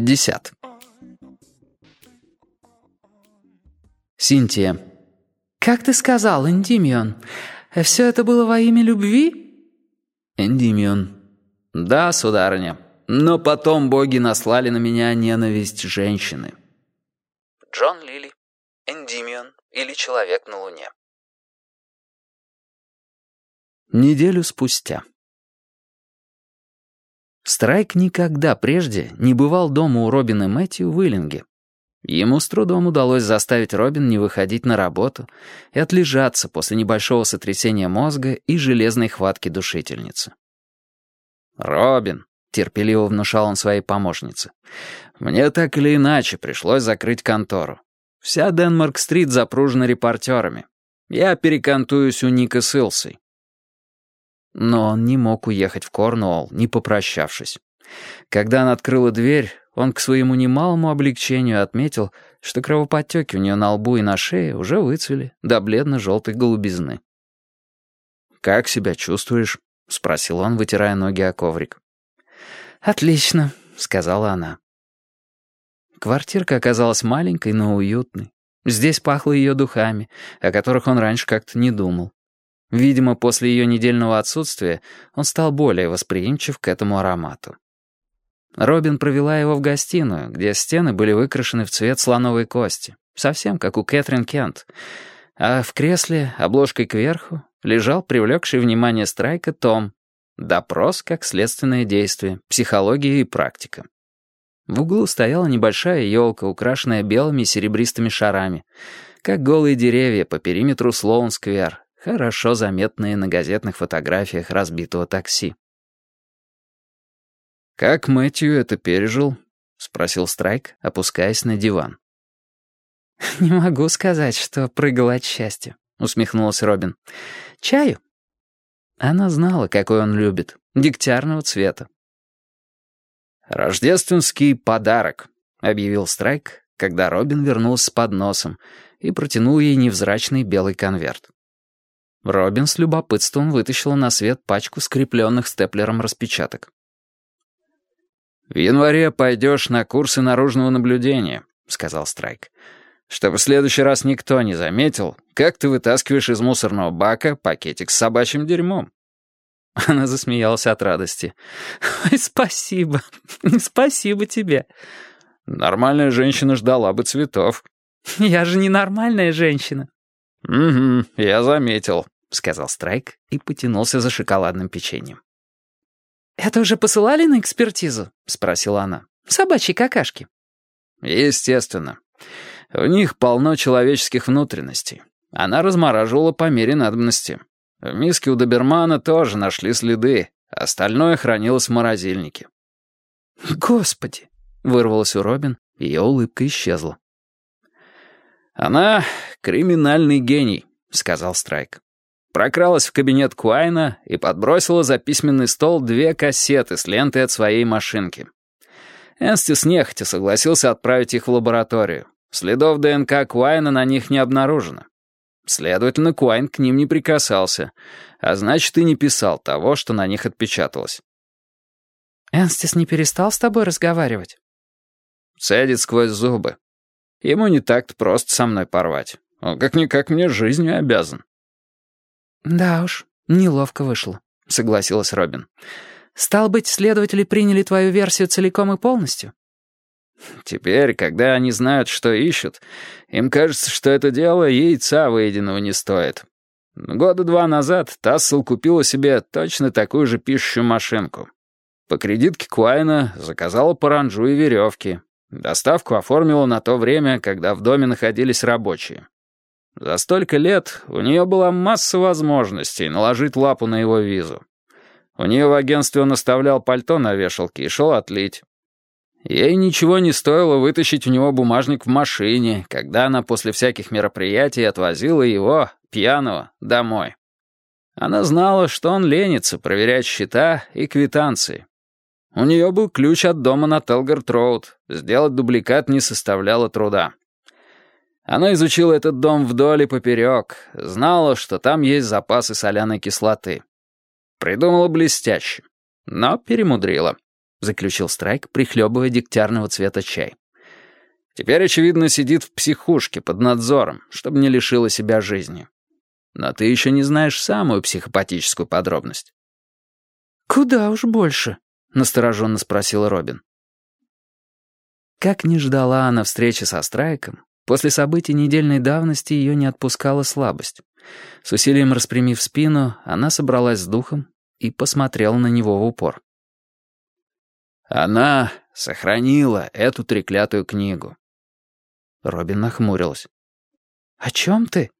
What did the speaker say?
50. Синтия. «Как ты сказал, Эндимион, все это было во имя любви?» Эндимион. «Да, сударыня, но потом боги наслали на меня ненависть женщины». Джон Лили. Эндимион или Человек на Луне. Неделю спустя. Страйк никогда прежде не бывал дома у Робина Мэтью в Иллинге. Ему с трудом удалось заставить Робин не выходить на работу и отлежаться после небольшого сотрясения мозга и железной хватки душительницы. «Робин», — терпеливо внушал он своей помощнице, «мне так или иначе пришлось закрыть контору. Вся Денмарк-стрит запружена репортерами. Я перекантуюсь у Ника с Илсой. Но он не мог уехать в Корнуолл, не попрощавшись. Когда она открыла дверь, он к своему немалому облегчению отметил, что кровоподтеки у нее на лбу и на шее уже выцвели до бледно-желтой голубизны. «Как себя чувствуешь?» — спросил он, вытирая ноги о коврик. «Отлично», — сказала она. Квартирка оказалась маленькой, но уютной. Здесь пахло ее духами, о которых он раньше как-то не думал. Видимо, после ее недельного отсутствия он стал более восприимчив к этому аромату. Робин провела его в гостиную, где стены были выкрашены в цвет слоновой кости, совсем как у Кэтрин Кент. А в кресле, обложкой кверху, лежал привлекший внимание Страйка Том. Допрос как следственное действие, психология и практика. В углу стояла небольшая елка, украшенная белыми и серебристыми шарами, как голые деревья по периметру Слоун-сквер, хорошо заметные на газетных фотографиях разбитого такси. «Как Мэтью это пережил?» — спросил Страйк, опускаясь на диван. «Не могу сказать, что прыгал от счастья», — усмехнулась Робин. «Чаю?» Она знала, какой он любит, дегтярного цвета. «Рождественский подарок», — объявил Страйк, когда Робин вернулся с подносом и протянул ей невзрачный белый конверт. Робин с любопытством вытащила на свет пачку скрепленных степлером распечаток. «В январе пойдешь на курсы наружного наблюдения», — сказал Страйк. «Чтобы в следующий раз никто не заметил, как ты вытаскиваешь из мусорного бака пакетик с собачьим дерьмом». Она засмеялась от радости. «Ой, спасибо, спасибо тебе». «Нормальная женщина ждала бы цветов». «Я же не нормальная женщина». «Угу, я заметил», — сказал Страйк и потянулся за шоколадным печеньем. «Это уже посылали на экспертизу?» — спросила она. «Собачьи какашки». «Естественно. В них полно человеческих внутренностей. Она размораживала по мере надобности. В миске у добермана тоже нашли следы, остальное хранилось в морозильнике». «Господи!» — вырвалась у Робин, ее улыбка исчезла. «Она криминальный гений», — сказал Страйк. Прокралась в кабинет Куайна и подбросила за письменный стол две кассеты с лентой от своей машинки. Энстис нехотя согласился отправить их в лабораторию. Следов ДНК Куайна на них не обнаружено. Следовательно, Куайн к ним не прикасался, а значит, и не писал того, что на них отпечаталось. «Энстис не перестал с тобой разговаривать?» Цедит сквозь зубы. Ему не так-то просто со мной порвать. Он как-никак мне жизнью обязан. «Да уж, неловко вышло», — согласилась Робин. «Стал быть, следователи приняли твою версию целиком и полностью?» «Теперь, когда они знают, что ищут, им кажется, что это дело яйца выеденного не стоит. Года два назад Тассел купила себе точно такую же пишущую машинку. По кредитке Куайна заказала паранджу и веревки. Доставку оформила на то время, когда в доме находились рабочие. За столько лет у нее была масса возможностей наложить лапу на его визу. У нее в агентстве он оставлял пальто на вешалке и шел отлить. Ей ничего не стоило вытащить у него бумажник в машине, когда она после всяких мероприятий отвозила его, пьяного, домой. Она знала, что он ленится проверять счета и квитанции. У нее был ключ от дома на Телгард-Роуд. Сделать дубликат не составляло труда. Она изучила этот дом вдоль и поперек, знала, что там есть запасы соляной кислоты. Придумала блестяще, но перемудрила. — заключил Страйк, прихлебывая дегтярного цвета чай. «Теперь, очевидно, сидит в психушке под надзором, чтобы не лишила себя жизни. Но ты еще не знаешь самую психопатическую подробность». «Куда уж больше?» — настороженно спросила Робин. Как не ждала она встречи со Страйком, после событий недельной давности ее не отпускала слабость. С усилием распрямив спину, она собралась с духом и посмотрела на него в упор. «Она сохранила эту треклятую книгу». Робин нахмурилась. «О чем ты?»